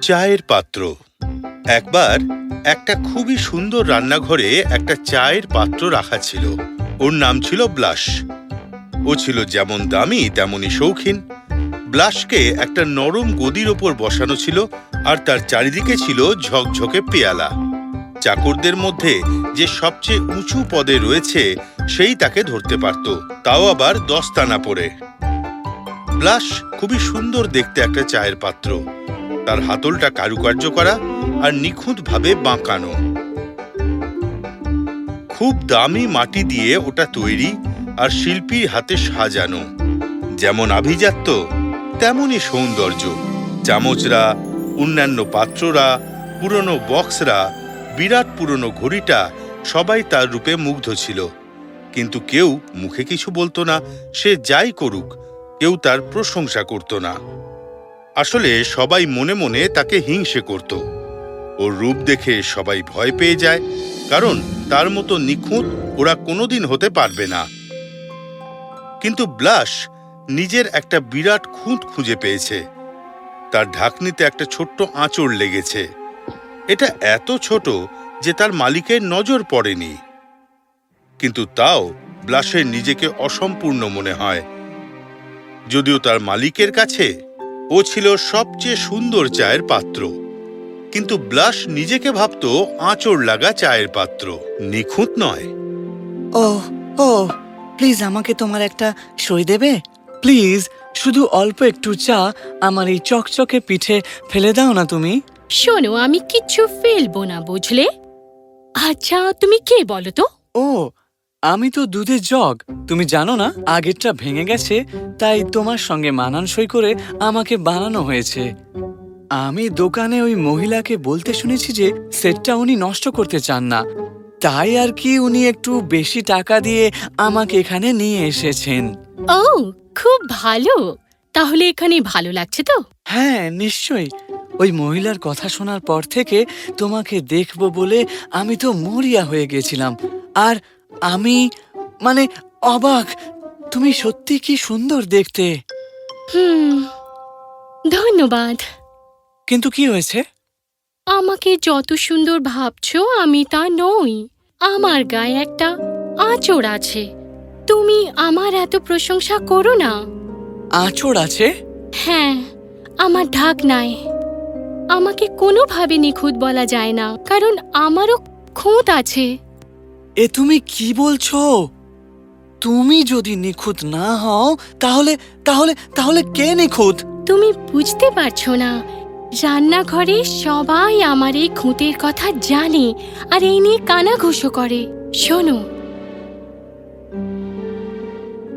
চায়ের পাত্র। একবার একটা খুবই সুন্দর রান্নাঘরে একটা চায়ের পাত্র রাখা ছিল। ওর নাম ছিল ব্লাশ। ও ছিল যেমন দামি তেমনই শৌখিন। ব্লাশকে একটা নরম গদির ওপর বসানো ছিল আর তার চারিদিকে ছিল ঝকঝকে পেয়ালা। চাকরদের মধ্যে যে সবচেয়ে উঁচু পদে রয়েছে, সেই তাকে ধরতে পারত। তাও আবার দস্তানা পরে। ব্লাশ খুবই সুন্দর দেখতে একটা চায়ের পাত্র। তার হাতলটা কারুকার্য করা আর নিখুঁতভাবে বাঁকানো। খুব দামি মাটি দিয়ে ওটা তৈরি আর শিল্পীর হাতে সাজানো। যেমন আভিজাত্য, তেমনই সৌন্দর্য। চামচরা, অন্যান্য পাত্ররা, পুরনো বক্সরা, বিরাট পুরনো ঘড়িটা সবাই তার রূপে মুগ্ধ ছিল। কিন্তু কেউ মুখে কিছু বলতো না, সে যাই করুক, কেউ তার প্রশংসা করত না। আসলে সবাই মনে মনে তাকে হিংসে করত। ওর রূপ দেখে সবাই ভয় পেয়ে যায়, কারণ তার মতো নিখুঁত ওরা কোনোদিন হতে পারবে না। কিন্তু ব্লাশ নিজের একটা বিরাট খুঁত খুঁজে পেয়েছে। তার ঢাকনিতে একটা ছোট্ট আঁচড় লেগেছে। এটা এত ছোট যে তার মালিকের নজর পড়েনি। কিন্তু তাও ব্লাশের নিজেকে অসম্পূর্ণ মনে হয়। যদিও তার মালিকের কাছে ও ছিল সবচেয়ে সুন্দর চায়ের পাত্র। কিন্তু ব্লাশ নিজেকে ভাবত আঁচড় লাগা চায়ের পাত্র নিখুঁত নয়। ও ও প্লিজ আমাকে তোমার একটা সই দেবে? প্লিজ শুধু অল্প একটু চা আমার এই চকচকে পিঠে ফেলে দাও না তুমি। শোনো আমি কিচ্ছু ফেলব না বুঝলে? আচ্ছা তুমি কে বলো তো? ও আমি তো দুধের জগ। তুমি জানো না আগেরটা ভেঙে গেছে তাই তোমার সঙ্গে মানানসই করে আমাকে বানানো হয়েছে। আমি দোকানে ওই মহিলাকে বলতে শুনেছি যে সেটটা উনি নষ্ট করতে চান না। তাই আর কি উনি একটু বেশি টাকা দিয়ে আমাকে এখানে নিয়ে এসেছেন। ও খুব ভালো। তাহলে এখানে ভালো লাগছে তো? হ্যাঁ নিশ্চয়ই। ওই মহিলার কথা শোনার পর থেকে তোমাকে দেখব বলে আমি তো মরিয়া হয়ে গেছিলাম। আর আমি মানে অবাক। তুমি সত্যি কি সুন্দর দেখতে। হুম ধন্যবাদ। কিন্তু কি হয়েছে? আমাকে যত সুন্দর ভাবছ আমি তা নই। আমার গায়ে একটা আঁচড় আছে। তুমি আমার এত প্রশংসা করো না। আঁচড় আছে? হ্যাঁ আমার ঢাক নাই। আমাকে কোনোভাবে নিখুঁত বলা যায় না কারণ আমারও খুঁত আছে। এ তুমি কি বলছো? তুমি যদি নিখুঁত না হও তাহলে তাহলে তাহলে কে নিখুঁত? তুমি বুঝতে পারছ না। রান্নাঘরে সবাই আমার এই খুঁতের কথা জানে আর এই নিয়ে কানাঘুষো করে। শোনো।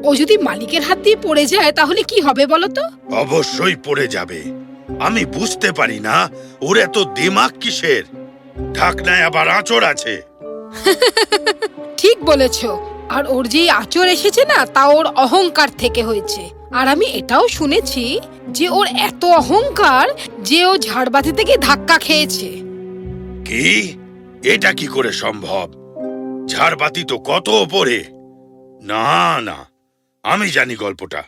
ও যদি মালিকের হাত দিয়ে পড়ে যায় তাহলে কি হবে বলো তো? অবশ্যই পড়ে যাবে। আমি বুঝতে পারি না ওর এত দিমাগ কিসের? ঢাকনায় আবার আঁচড় আছে। ঠিক বলেছ। আর ওর যে আচর এসেছে না, তা ওর অহংকার থেকে হয়েছে। আর আমি এটাও শুনেছি যে ওর এত অহংকার যে ও ঝাড়বাতি থেকে ধাক্কা খেয়েছে। কি? এটা কি করে সম্ভব? ঝাড়বাতি তো কত ওপরে। না না, আমি জানি গল্পটা।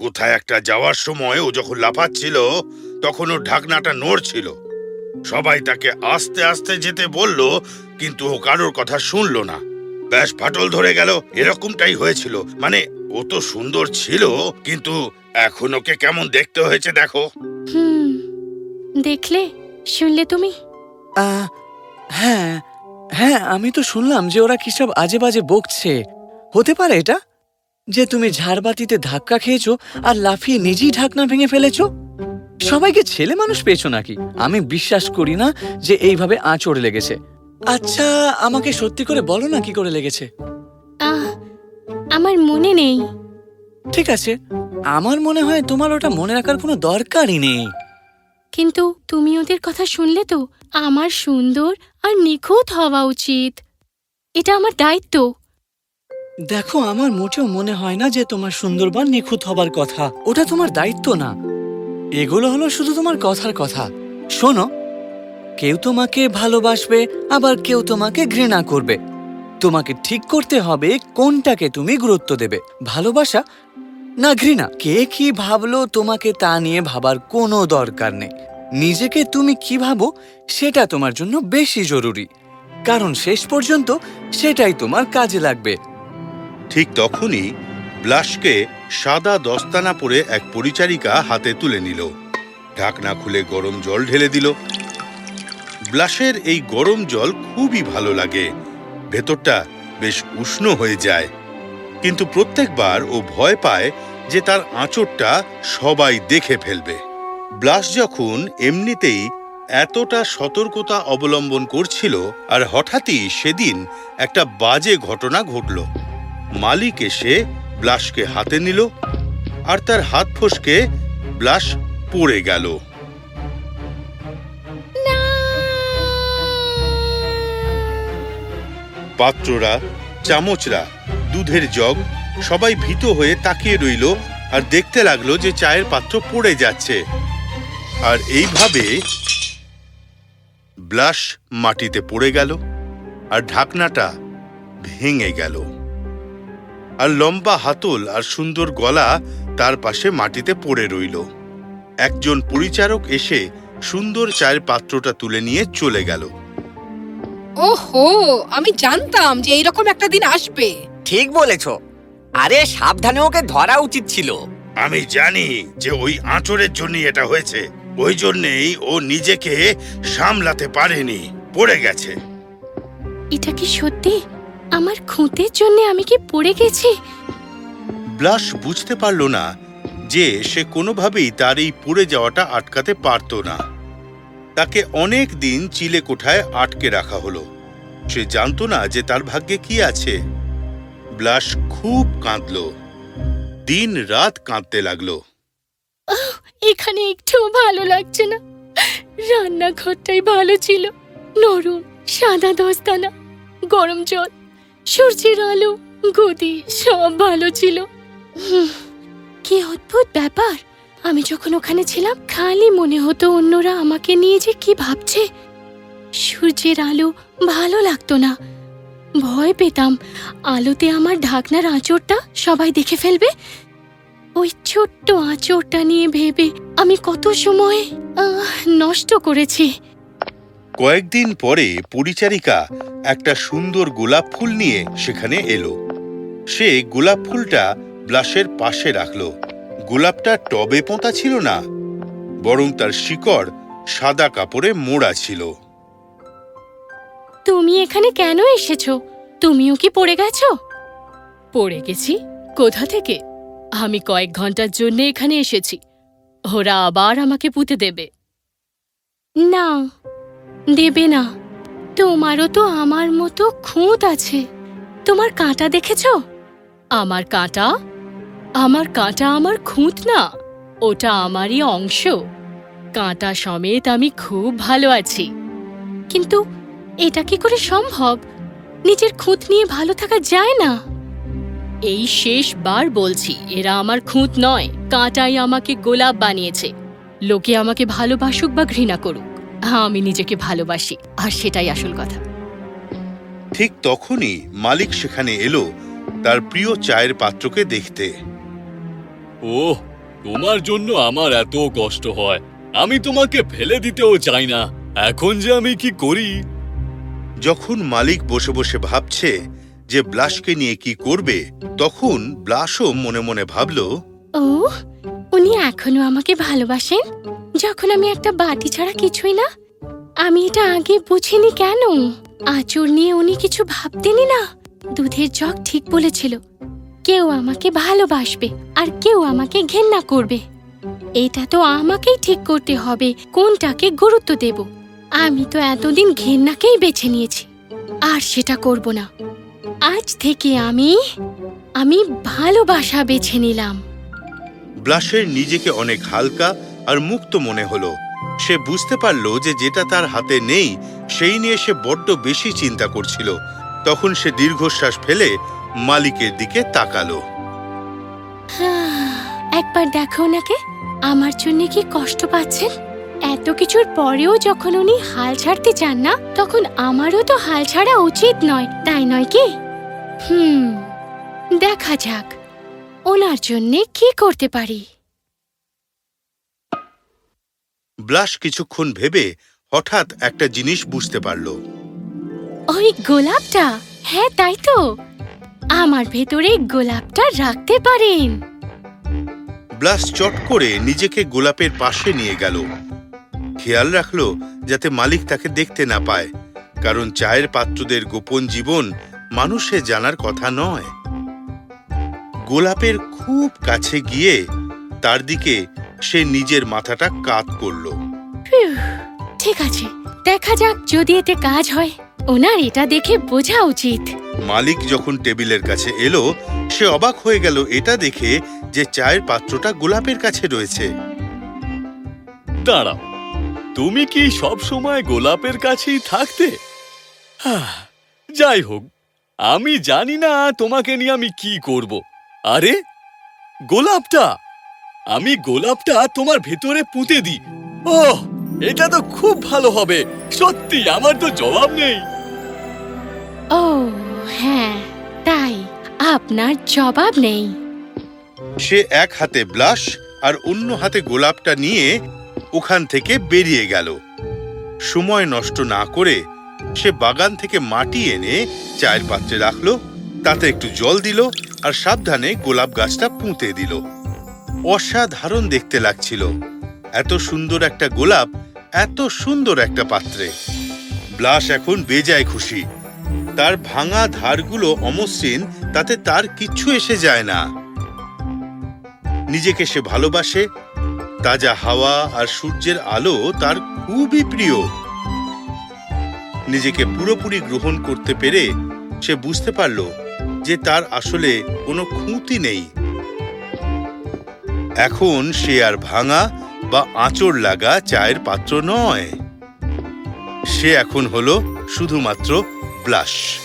কোথায় একটা যাওয়ার সময় ও যখন লাফাচ্ছিল, তখন ওর ঢাকনাটা নড়ছিল। সবাই তাকে আস্তে আস্তে যেতে বলল কিন্তু ও কারোর কথা শুনলো না। ব্যাস ফাটল ধরে গেল। এরকমটাই হয়েছিল। মানে ও তো সুন্দর ছিল কিন্তু এখন ওকে কেমন দেখতে হয়েছে দেখো। হুম দেখলে? শুনলে তুমি? আহ, হ্যাঁ হ্যাঁ আমি তো শুনলাম যে ওরা কিসব আজে বাজে বকছে। হতে পারে এটা? যে তুমি ঝাড়বাতিতে ধাক্কা খেয়েছো আর লাফিয়ে নিজেই ঢাকনা ভেঙে ফেলেছো? সবাইকে ছেলে মানুষ পেয়েছ নাকি? আমি বিশ্বাস করি না যে এইভাবে আঁচড় লেগেছে। আচ্ছা আমাকে সত্যি করে বলো না কি করে লেগেছে? আহ আমার মনে নেই। ঠিক আছে আমার মনে হয় তোমার ওটা মনে রাখার কোনো দরকারই নেই। কিন্তু তুমি ওদের কথা শুনলে তো আমার সুন্দর আর নিখুঁত হওয়া উচিত। এটা আমার দায়িত্ব। দেখো আমার মোটেও মনে হয় না যে তোমার সুন্দর বা নিখুঁত হবার কথা। ওটা তোমার দায়িত্ব না। এগুলো হলো শুধু তোমার কথার কথা। শোনো, কেউ তোমাকে ভালোবাসবে, আবার কেউ তোমাকে ঘৃণা করবে। তোমাকে ঠিক করতে হবে কোনটাকে তুমি গুরুত্ব দেবে, ভালোবাসা না ঘৃণা? কে কি ভাবলো তোমাকে তা নিয়ে ভাবার কোনো দরকার নেই। নিজেকে তুমি কি ভাবো সেটা তোমার জন্য বেশি জরুরি। কারণ শেষ পর্যন্ত সেটাই তোমার কাজে লাগবে। ঠিক তখনই ব্লাশকে সাদা দস্তানা পরে এক পরিচারিকা হাতে তুলে নিল। ঢাকনা খুলে গরম জল ঢেলে দিল। ব্লাশের এই গরম জল খুবই ভালো লাগে। ভেতরটা বেশ উষ্ণ হয়ে যায়। কিন্তু প্রত্যেকবার ও ভয় পায় যে তার আঁচড়টা সবাই দেখে ফেলবে। ব্লাশ যখন এমনিতেই এতটা সতর্কতা অবলম্বন করছিল আর হঠাৎই সেদিন একটা বাজে ঘটনা ঘটল। মালিক এসে ব্লাশকে হাতে নিল আর তার হাত ফসকে ব্লাশ পড়ে গেল। পাত্ররা চামচরা দুধের জগ সবাই ভীত হয়ে তাকিয়ে রইল আর দেখতে লাগল যে চায়ের পাত্র পড়ে যাচ্ছে। আর এইভাবে ব্লাশ মাটিতে পড়ে গেল আর ঢাকনাটা ভেঙে গেল। আর লম্বা হাতল আর সুন্দর গলা তার পাশে মাটিতে পড়ে রইল। একজন পরিচারক এসে সুন্দর চায়ের পাত্রটা তুলে নিয়ে চলে গেল। ওহো আমি জানতাম যে এইরকম একটা দিন আসবে। ঠিক বলেছ। আরে সাবধানে ওকে ধরা উচিত ছিল। আমি জানি যে ওই আঁচড়ের জন্যই এটা হয়েছে। ওই জন্যেই ও নিজেকে সামলাতে পারেনি পড়ে গেছে। এটা কি সত্যি? আমার খুঁতের জন্য আমি কি পড়ে গেছি? ব্লাশ বুঝতে পারল না যে সে কোনোভাবেই তার এই পড়ে যাওয়াটা আটকাতে পারত না। তাকে অনেক দিন চিলে কোঠায় আটকে রাখা হলো। সে জানতো না যে তার ভাগ্যে কি আছে। ব্লাশ খুব কাঁদল। দিন রাত কাঁদতে লাগল। এখানে একটু ভালো লাগছে না। রান্নাঘরটাই ভালো ছিল। নরম সাদা দস্তানা গরম জল। সূর্যের আলো গদি সব ভালো ছিল। কি অদ্ভুত ব্যাপার। আমি যখন ওখানে ছিলাম, খালি মনে হতো অন্যরা আমাকে নিয়ে যে কি ভাবছে। সূর্যের আলো ভালো লাগতো না। ভয় পেতাম। আলোতে আমার ঢাকনার আঁচড়টা সবাই দেখে ফেলবে। ওই ছোট্ট আঁচড়টা নিয়ে ভেবে আমি কত সময় নষ্ট করেছি। কয়েকদিন পরে পরিচারিকা একটা সুন্দর গোলাপ ফুল নিয়ে সেখানে এলো। সে গোলাপ ফুলটা ব্লাশের পাশে রাখল। গোলাপটা টবে পোঁতা ছিল না, বরং তার শিকড় সাদা কাপড়ে মোড়া ছিল। তুমি এখানে কেন এসেছ? তুমিও কি পড়ে গেছো? পড়ে গেছি? কোথা থেকে? আমি কয়েক ঘণ্টার জন্য এখানে এসেছি। ওরা আবার আমাকে পুঁতে দেবে। না দেবে না। তোমারও তো আমার মতো খুঁত আছে। তোমার কাঁটা দেখেছ? আমার কাঁটা? আমার কাঁটা আমার খুঁত না ওটা আমারই অংশ। কাঁটা সমেত আমি খুব ভালো আছি। কিন্তু এটা কি করে সম্ভব? নিজের খুঁত নিয়ে ভালো থাকা যায় না। এই শেষবার বলছি এরা আমার খুঁত নয় কাঁটাই আমাকে গোলাপ বানিয়েছে। লোকে আমাকে ভালোবাসুক বা ঘৃণা করুক। আমি নিজেকে ভালোবাসি আর সেটাই আসল কথা। ঠিক তখনই মালিক সেখানে এলো তার প্রিয় চায়ের পাত্রকে দেখতে। ওহ তোমার জন্য আমার এত কষ্ট হয়। আমি তোমাকে ফেলে দিতেও চাই না। এখন যে আমি কি করি? যখন মালিক বসে বসে ভাবছে যে ব্লাশকে নিয়ে কি করবে তখন ব্লাশও মনে মনে ভাবল ও উনি এখনও আমাকে ভালোবাসেন? যখন আমি একটা বাটি ছাড়া কিছুই না, আমি এটা আগে বুঝিনি কেন? আঁচড় নিয়ে উনি কিছু ভাবতেনই না। দুধের জগ ঠিক বলেছিল, কেউ আমাকে ভালোবাসবে আর কেউ আমাকে ঘেন্না করবে। এটা তো আমাকেই ঠিক করতে হবে, কোনটাকে গুরুত্ব দেব। আমি তো এতদিন ঘেন্নাকেই বেছে নিয়েছি, আর সেটা করব না। আজ থেকে আমি আমি ভালোবাসা বেছে নিলাম। ব্লাশের নিজেকে অনেক হালকা আর মুক্ত মনে হলো। সে বুঝতে পারল যে যেটা তার হাতে নেই, সেই নিয়ে সে বড্ড বেশি চিন্তা করছিল। তখন সে দীর্ঘশ্বাস ফেলে মালিকের দিকে তাকালো। একবার দেখো ওনাকে। আমার জন্য কি কষ্ট পাচ্ছেন? এত কিছুর পরেও যখন উনি হাল ছাড়তে চান না, তখন আমারও তো হাল ছাড়া উচিত নয়, তাই নয় কি? হুম, দেখা যাক। ওনার জন্যে কি করতে পারি? ব্লাশ কিছুক্ষণ ভেবে হঠাৎ একটা জিনিস বুঝতে পারল। ওই গোলাপটা। হ্যাঁ তাই তো। আমার ভেতরে গোলাপটা রাখতে পারেন। ব্লাশ চট করে নিজেকে গোলাপের পাশে নিয়ে গেল। খেয়াল রাখল যাতে মালিক তাকে দেখতে না পায় কারণ চায়ের পাত্রদের গোপন জীবন মানুষে জানার কথা নয়। গোলাপের খুব কাছে গিয়ে তার দিকে সে নিজের মাথাটা কাত করল। ঠিক আছে দেখা যাক যদি এতে কাজ হয়। ওনার এটা দেখে বোঝা উচিত। মালিক যখন টেবিলের কাছে এলো সে অবাক হয়ে গেল এটা দেখে যে চায়ের পাত্রটা গোলাপের কাছে রয়েছে। দাঁড়াও তুমি কি সব সময় গোলাপের কাছেই থাকতে? যাই হোক আমি জানি না তোমাকে নিয়ে আমি কি করব। আরে গোলাপটা! আমি গোলাপটা তোমার ভেতরে পুঁতে দিই। ওহ এটা তো খুব ভালো হবে। সত্যি আমার তো জবাব নেই। ও হ্যাঁ তাই আপনার জবাব নেই। সে এক হাতে ব্লাশ আর অন্য হাতে গোলাপটা নিয়ে ওখান থেকে বেরিয়ে গেল। সময় নষ্ট না করে সে বাগান থেকে মাটি এনে চায়ের পাত্রে রাখল তাতে একটু জল দিল আর সাবধানে গোলাপ গাছটা পুঁতে দিল। অসাধারণ দেখতে লাগছিল। এত সুন্দর একটা গোলাপ, এত সুন্দর একটা পাত্রে। ব্লাশ এখন বেজায় খুশি। তার ভাঙা ধারগুলো অমসৃণ, তাতে তার কিচ্ছু এসে যায় না। নিজেকে সে ভালোবাসে। তাজা হাওয়া আর সূর্যের আলো তার খুবই প্রিয়। নিজেকে পুরোপুরি গ্রহণ করতে পেরে সে বুঝতে পারল যে তার আসলে কোনো খুঁতি নেই। এখন সে আর ভাঙা বা আঁচড় লাগা চায়ের পাত্র নয়। সে এখন হলো শুধুমাত্র ব্লাশ।